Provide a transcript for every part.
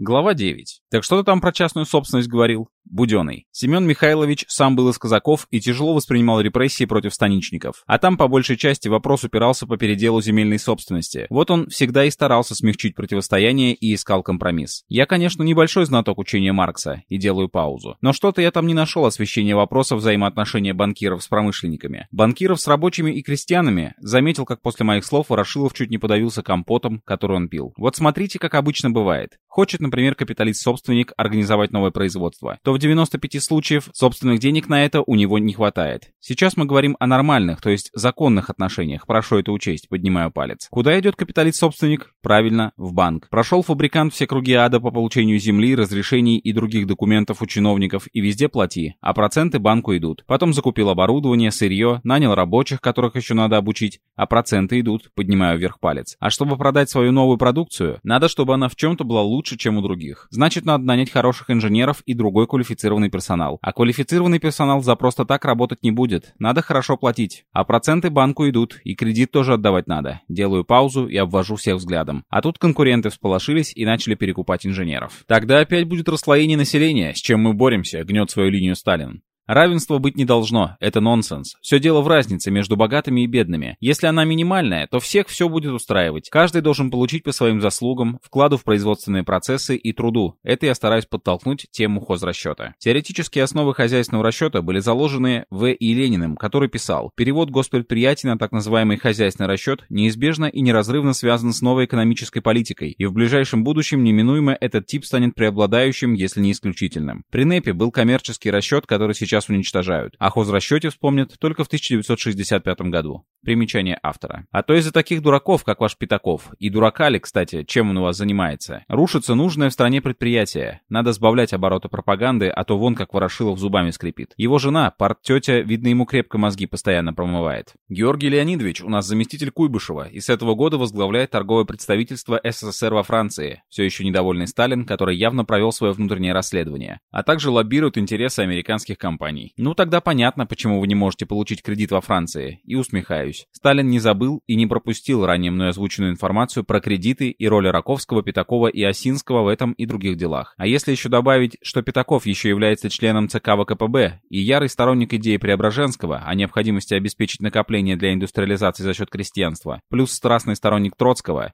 Глава 9. Так что ты там про частную собственность говорил? Буденный. Семен Михайлович сам был из казаков и тяжело воспринимал репрессии против станичников. А там по большей части вопрос упирался по переделу земельной собственности. Вот он всегда и старался смягчить противостояние и искал компромисс. Я, конечно, небольшой знаток учения Маркса и делаю паузу. Но что-то я там не нашел освещения вопроса взаимоотношения банкиров с промышленниками. Банкиров с рабочими и крестьянами заметил, как после моих слов Ворошилов чуть не подавился компотом, который он пил. Вот смотрите, как обычно бывает. Хочет, например, капиталист-собственник организовать новое производство, то в 95 случаев собственных денег на это у него не хватает. Сейчас мы говорим о нормальных, то есть законных отношениях. Прошу это учесть, поднимаю палец. Куда идет капиталист-собственник? Правильно, в банк. Прошел фабрикант все круги ада по получению земли, разрешений и других документов у чиновников и везде плати, а проценты банку идут. Потом закупил оборудование, сырье, нанял рабочих, которых еще надо обучить, а проценты идут, поднимаю вверх палец. А чтобы продать свою новую продукцию, надо, чтобы она в чем-то была лучше, чем у других. Значит, надо нанять хороших инженеров и другой квалифицированный персонал. А квалифицированный персонал за просто так работать не будет. Надо хорошо платить. А проценты банку идут, и кредит тоже отдавать надо. Делаю паузу и обвожу всех взглядом. А тут конкуренты всполошились и начали перекупать инженеров. Тогда опять будет расслоение населения, с чем мы боремся, гнет свою линию Сталин. Равенства быть не должно, это нонсенс. Все дело в разнице между богатыми и бедными. Если она минимальная, то всех все будет устраивать. Каждый должен получить по своим заслугам, вкладу в производственные процессы и труду. Это я стараюсь подтолкнуть тему хозрасчета. Теоретические основы хозяйственного расчета были заложены В. И. Лениным, который писал, перевод госпредприятий на так называемый хозяйственный расчет неизбежно и неразрывно связан с новой экономической политикой, и в ближайшем будущем неминуемо этот тип станет преобладающим, если не исключительным. При НЭПе был коммерческий расчет, который сейчас сейчас уничтожают. О хозрасчете вспомнят только в 1965 году. Примечание автора. А то из-за таких дураков, как ваш Пятаков, и дурака ли, кстати, чем он у вас занимается, рушится нужное в стране предприятие. Надо сбавлять обороты пропаганды, а то вон как Ворошилов зубами скрипит. Его жена, парт-тетя, видно, ему крепко мозги постоянно промывает. Георгий Леонидович у нас заместитель Куйбышева и с этого года возглавляет торговое представительство СССР во Франции, все еще недовольный Сталин, который явно провел свое внутреннее расследование, а также лоббирует интересы американских компаний компаний. Ну тогда понятно, почему вы не можете получить кредит во Франции. И усмехаюсь. Сталин не забыл и не пропустил ранее мной озвученную информацию про кредиты и роли Раковского, Пятакова и Осинского в этом и других делах. А если еще добавить, что Пятаков еще является членом ЦК ВКПБ и ярый сторонник идеи Преображенского о необходимости обеспечить накопление для индустриализации за счет крестьянства, плюс страстный сторонник Троцкого,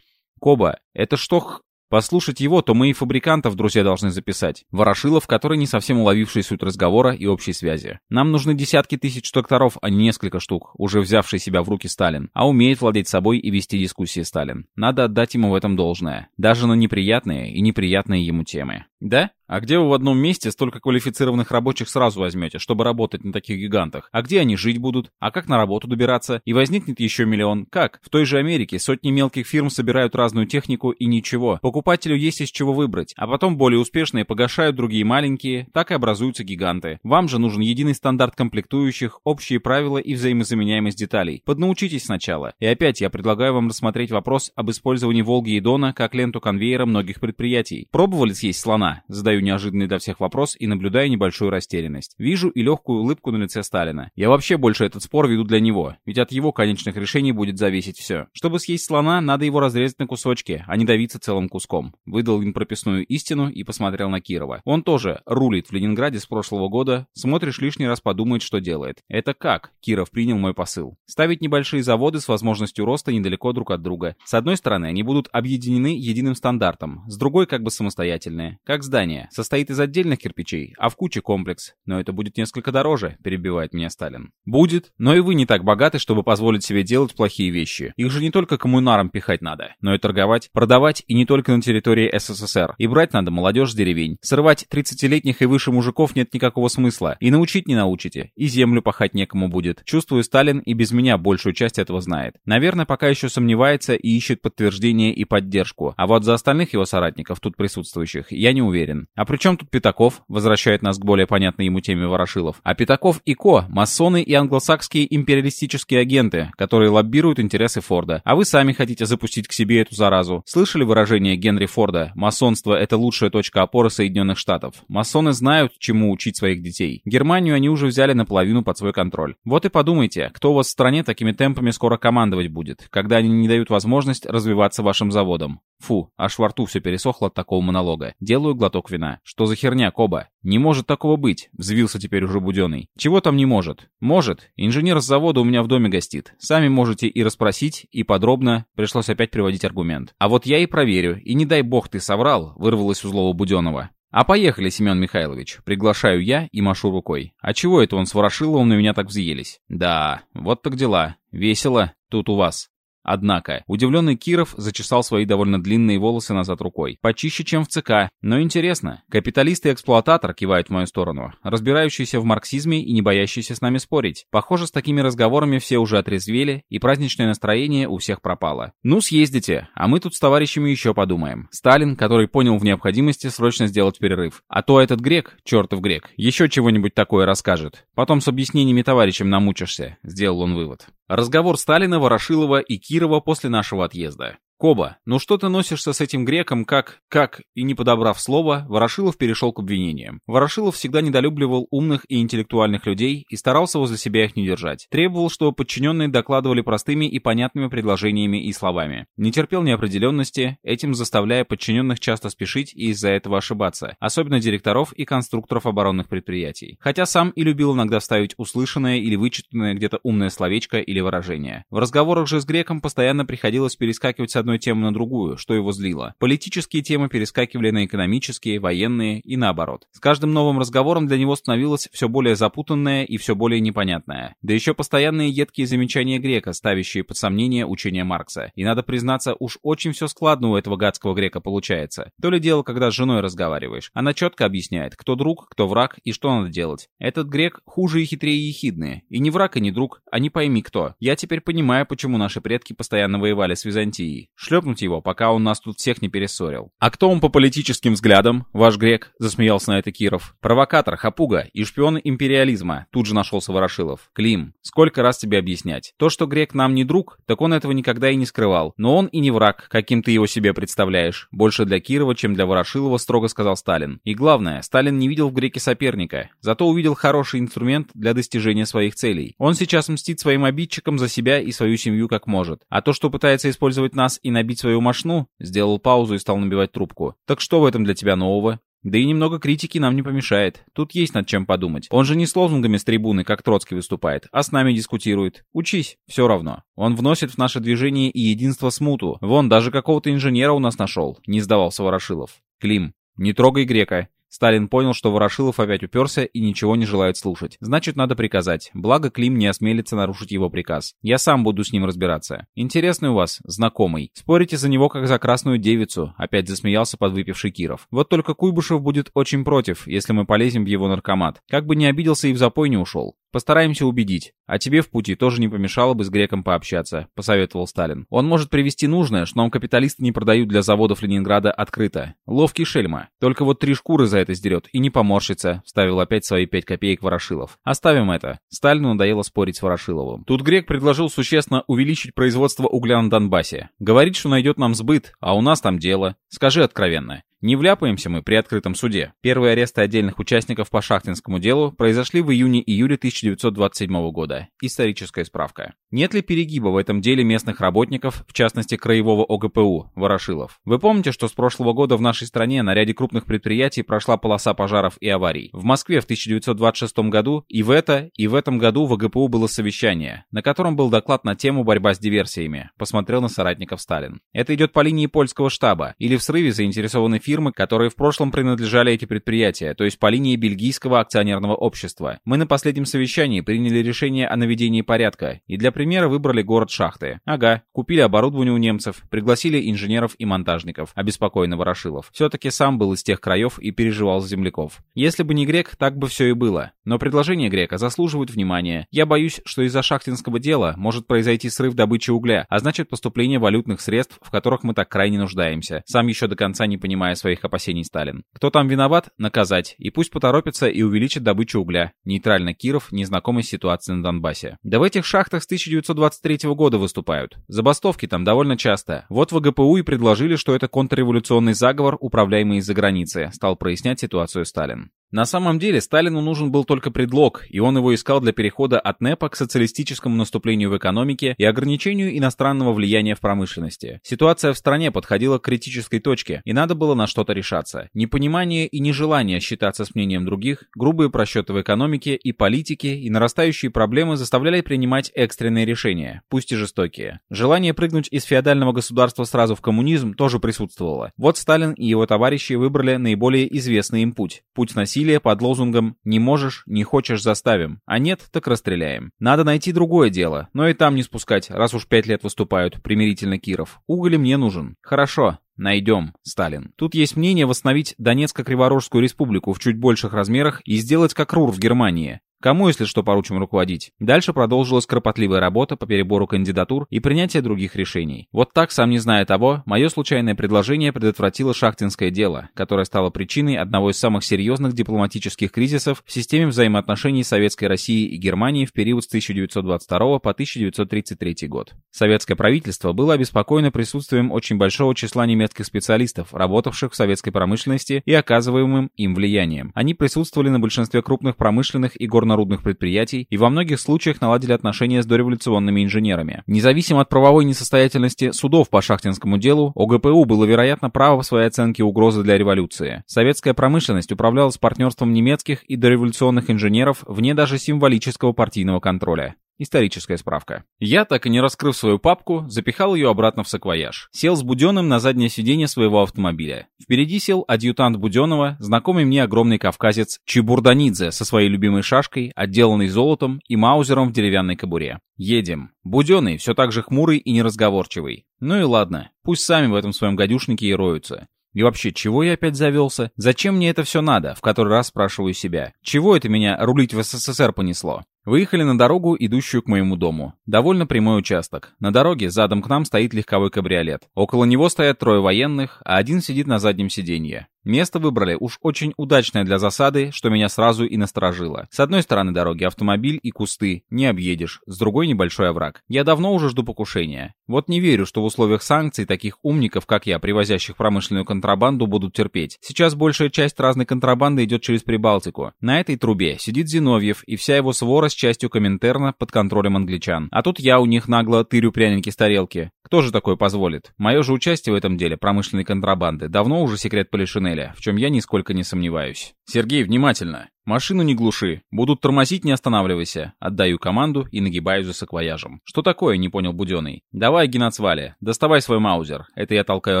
Коба, это что Послушать его, то мы и фабрикантов, друзья, должны записать. Ворошилов, который не совсем уловивший суть разговора и общей связи. Нам нужны десятки тысяч докторов, а не несколько штук, уже взявший себя в руки Сталин. А умеет владеть собой и вести дискуссии Сталин. Надо отдать ему в этом должное. Даже на неприятные и неприятные ему темы. Да? А где вы в одном месте столько квалифицированных рабочих сразу возьмете, чтобы работать на таких гигантах? А где они жить будут? А как на работу добираться? И возникнет еще миллион. Как? В той же Америке сотни мелких фирм собирают разную технику и ничего. Покупателю есть из чего выбрать. А потом более успешные погашают другие маленькие. Так и образуются гиганты. Вам же нужен единый стандарт комплектующих, общие правила и взаимозаменяемость деталей. Поднаучитесь сначала. И опять я предлагаю вам рассмотреть вопрос об использовании Волги и Дона как ленту конвейера многих предприятий. Пробовали съесть слона? Задаю Задаю неожиданный для всех вопрос и наблюдаю небольшую растерянность. Вижу и легкую улыбку на лице Сталина. Я вообще больше этот спор веду для него, ведь от его конечных решений будет зависеть все. Чтобы съесть слона, надо его разрезать на кусочки, а не давиться целым куском. Выдал им прописную истину и посмотрел на Кирова. Он тоже рулит в Ленинграде с прошлого года, смотришь лишний раз подумает, что делает. Это как? Киров принял мой посыл. Ставить небольшие заводы с возможностью роста недалеко друг от друга. С одной стороны, они будут объединены единым стандартом, с другой как бы самостоятельные, как здания состоит из отдельных кирпичей, а в куче комплекс. Но это будет несколько дороже, перебивает меня Сталин. Будет, но и вы не так богаты, чтобы позволить себе делать плохие вещи. Их же не только коммунарам пихать надо, но и торговать, продавать и не только на территории СССР. И брать надо молодежь с деревень. Срывать 30-летних и выше мужиков нет никакого смысла. И научить не научите. И землю пахать некому будет. Чувствую, Сталин и без меня большую часть этого знает. Наверное, пока еще сомневается и ищет подтверждение и поддержку. А вот за остальных его соратников, тут присутствующих, я не уверен. А при чем тут Пятаков? Возвращает нас к более понятной ему теме Ворошилов. А Пятаков и Ко – масоны и англосакские империалистические агенты, которые лоббируют интересы Форда. А вы сами хотите запустить к себе эту заразу. Слышали выражение Генри Форда «Масонство – это лучшая точка опоры Соединенных Штатов». Масоны знают, чему учить своих детей. Германию они уже взяли наполовину под свой контроль. Вот и подумайте, кто у вас в стране такими темпами скоро командовать будет, когда они не дают возможность развиваться вашим заводам. Фу, аж во рту все пересохло от такого монолога. Делаю глоток вина. Что за херня, Коба? Не может такого быть, взвился теперь уже Буденный. Чего там не может? Может. Инженер с завода у меня в доме гостит. Сами можете и расспросить, и подробно. Пришлось опять приводить аргумент. А вот я и проверю, и не дай бог ты соврал, вырвалось у злого Буденного. «А поехали, Семен Михайлович. Приглашаю я и машу рукой. А чего это он с Ворошиловым на меня так взъелись?» «Да, вот так дела. Весело тут у вас». Однако, удивленный Киров зачесал свои довольно длинные волосы назад рукой. Почище, чем в ЦК. Но интересно. Капиталист и эксплуататор кивают в мою сторону, разбирающийся в марксизме и не боящийся с нами спорить. Похоже, с такими разговорами все уже отрезвели, и праздничное настроение у всех пропало. Ну, съездите, а мы тут с товарищами еще подумаем. Сталин, который понял в необходимости срочно сделать перерыв. А то этот грек, чертов грек, еще чего-нибудь такое расскажет. Потом с объяснениями товарищам намучишься, сделал он вывод. Разговор Сталина, Ворошилова и Кирова после нашего отъезда. «Коба, ну что ты носишься с этим греком, как... как...» И не подобрав слова, Ворошилов перешел к обвинениям. Ворошилов всегда недолюбливал умных и интеллектуальных людей и старался возле себя их не держать. Требовал, чтобы подчиненные докладывали простыми и понятными предложениями и словами. Не терпел неопределенности, этим заставляя подчиненных часто спешить и из-за этого ошибаться, особенно директоров и конструкторов оборонных предприятий. Хотя сам и любил иногда вставить услышанное или вычитанное где-то умное словечко или выражение. В разговорах же с греком постоянно приходилось перескакивать с одной темы на другую, что его злило. Политические темы перескакивали на экономические, военные и наоборот. С каждым новым разговором для него становилось все более запутанное и все более непонятное. Да еще постоянные едкие замечания грека, ставящие под сомнение учение Маркса. И надо признаться, уж очень все складно у этого гадского грека получается. То ли дело, когда с женой разговариваешь. Она четко объясняет, кто друг, кто враг и что надо делать. Этот грек хуже и хитрее ехидные. И не враг, и не друг, а не пойми кто. Я теперь понимаю, почему наши предки постоянно воевали с Византией. Шлепнуть его, пока он нас тут всех не перессорил. «А кто он по политическим взглядам, ваш грек?» — засмеялся на это Киров. «Провокатор, хапуга и шпион империализма», — тут же нашелся Ворошилов. «Клим, сколько раз тебе объяснять? То, что грек нам не друг, так он этого никогда и не скрывал. Но он и не враг, каким ты его себе представляешь. Больше для Кирова, чем для Ворошилова, строго сказал Сталин. И главное, Сталин не видел в греке соперника, зато увидел хороший инструмент для достижения своих целей. Он сейчас мстит своим обидчикам за себя и свою семью как может. А то, что пытается использовать нас и набить свою машну, сделал паузу и стал набивать трубку. Так что в этом для тебя нового? Да и немного критики нам не помешает. Тут есть над чем подумать. Он же не с лозунгами с трибуны, как Троцкий выступает, а с нами дискутирует. Учись, все равно. Он вносит в наше движение и единство смуту. Вон, даже какого-то инженера у нас нашел, не сдавался Ворошилов. Клим, не трогай грека. Сталин понял, что Ворошилов опять уперся и ничего не желает слушать. Значит, надо приказать. Благо, Клим не осмелится нарушить его приказ. Я сам буду с ним разбираться. Интересный у вас, знакомый. Спорите за него, как за красную девицу. Опять засмеялся подвыпивший Киров. Вот только Куйбышев будет очень против, если мы полезем в его наркомат. Как бы не обиделся и в запой не ушел. Постараемся убедить. А тебе в пути тоже не помешало бы с греком пообщаться, посоветовал Сталин. Он может привести нужное, что нам капиталисты не продают для заводов Ленинграда открыто. Ловкий шельма. Только вот три шкуры за это сдерет и не поморщится, вставил опять свои пять копеек Ворошилов. Оставим это. Сталину надоело спорить с Ворошиловым. Тут грек предложил существенно увеличить производство угля на Донбассе. Говорит, что найдет нам сбыт, а у нас там дело. Скажи откровенно. Не вляпаемся мы при открытом суде. Первые аресты отдельных участников по шахтинскому делу произошли в июне-июле 1927 года. Историческая справка. Нет ли перегиба в этом деле местных работников, в частности краевого ОГПУ, Ворошилов? Вы помните, что с прошлого года в нашей стране на ряде крупных предприятий прошла полоса пожаров и аварий? В Москве в 1926 году и в это, и в этом году в ОГПУ было совещание, на котором был доклад на тему борьба с диверсиями, посмотрел на соратников Сталин. Это идет по линии польского штаба или в срыве заинтересованы фирмы, которые в прошлом принадлежали эти предприятия, то есть по линии бельгийского акционерного общества. Мы на последнем совещании приняли решение о наведении порядка и для примера выбрали город Шахты. Ага, купили оборудование у немцев, пригласили инженеров и монтажников, обеспокоенно Ворошилов. Все-таки сам был из тех краев и переживал за земляков. Если бы не грек, так бы все и было. Но предложение грека заслуживает внимания. Я боюсь, что из-за шахтинского дела может произойти срыв добычи угля, а значит поступление валютных средств, в которых мы так крайне нуждаемся. Сам еще до конца не понимая своих опасений Сталин. Кто там виноват? Наказать. И пусть поторопится и увеличит добычу угля. Нейтрально Киров, незнакомый с ситуацией на Донбассе. Да в этих шахтах с 1923 года выступают. Забастовки там довольно часто. Вот в ГПУ и предложили, что это контрреволюционный заговор, управляемый из-за границы, стал прояснять ситуацию Сталин. На самом деле Сталину нужен был только предлог, и он его искал для перехода от НЭПа к социалистическому наступлению в экономике и ограничению иностранного влияния в промышленности. Ситуация в стране подходила к критической точке, и надо было на что-то решаться. Непонимание и нежелание считаться с мнением других, грубые просчеты в экономике и политике и нарастающие проблемы заставляли принимать экстренные решения, пусть и жестокие. Желание прыгнуть из феодального государства сразу в коммунизм тоже присутствовало. Вот Сталин и его товарищи выбрали наиболее известный им путь. Путь насилия под лозунгом «не можешь, не хочешь, заставим», а нет, так расстреляем. Надо найти другое дело, но и там не спускать, раз уж пять лет выступают, примирительно Киров. Уголь мне нужен. Хорошо, Найдем, Сталин. Тут есть мнение восстановить Донецко-Криворожскую республику в чуть больших размерах и сделать как РУР в Германии. Кому, если что, поручим руководить? Дальше продолжилась кропотливая работа по перебору кандидатур и принятие других решений. Вот так, сам не зная того, мое случайное предложение предотвратило шахтинское дело, которое стало причиной одного из самых серьезных дипломатических кризисов в системе взаимоотношений Советской России и Германии в период с 1922 по 1933 год. Советское правительство было обеспокоено присутствием очень большого числа немецких специалистов, работавших в советской промышленности и оказываемым им влиянием. Они присутствовали на большинстве крупных промышленных и горно народных предприятий и во многих случаях наладили отношения с дореволюционными инженерами. Независимо от правовой несостоятельности судов по шахтинскому делу, ОГПУ было, вероятно, право в своей оценке угрозы для революции. Советская промышленность управлялась партнерством немецких и дореволюционных инженеров вне даже символического партийного контроля. Историческая справка. Я, так и не раскрыв свою папку, запихал ее обратно в саквояж. Сел с Буденным на заднее сиденье своего автомобиля. Впереди сел адъютант Буденного, знакомый мне огромный кавказец Чебурданидзе со своей любимой шашкой, отделанной золотом и маузером в деревянной кобуре. Едем. Буденный, все так же хмурый и неразговорчивый. Ну и ладно, пусть сами в этом своем гадюшнике и роются. И вообще, чего я опять завелся? Зачем мне это все надо? В который раз спрашиваю себя. Чего это меня рулить в СССР понесло? Выехали на дорогу, идущую к моему дому. Довольно прямой участок. На дороге задом к нам стоит легковой кабриолет. Около него стоят трое военных, а один сидит на заднем сиденье. Место выбрали уж очень удачное для засады, что меня сразу и насторожило. С одной стороны дороги автомобиль и кусты, не объедешь, с другой небольшой овраг. Я давно уже жду покушения. Вот не верю, что в условиях санкций таких умников, как я, привозящих промышленную контрабанду, будут терпеть. Сейчас большая часть разной контрабанды идет через Прибалтику. На этой трубе сидит Зиновьев и вся его свора с частью Коминтерна под контролем англичан. А тут я у них нагло тырю пряники с тарелки. Кто же такое позволит? Мое же участие в этом деле промышленной контрабанды давно уже секрет Полишинеля, в чем я нисколько не сомневаюсь. Сергей, внимательно. Машину не глуши. Будут тормозить, не останавливайся. Отдаю команду и нагибаюсь за саквояжем. Что такое, не понял Буденный. Давай, Геннадсвали, доставай свой маузер. Это я толкаю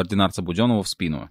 ординарца Буденного в спину.